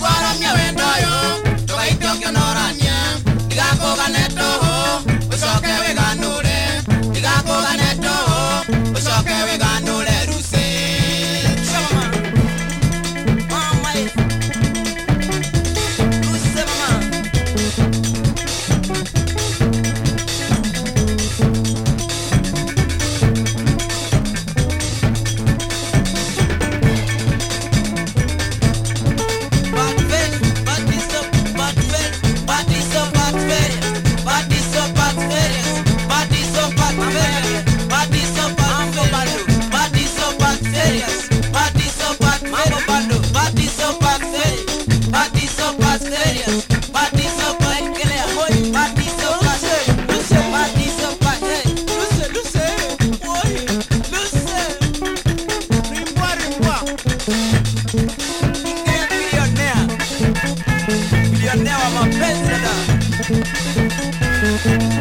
What I'm i'm a dada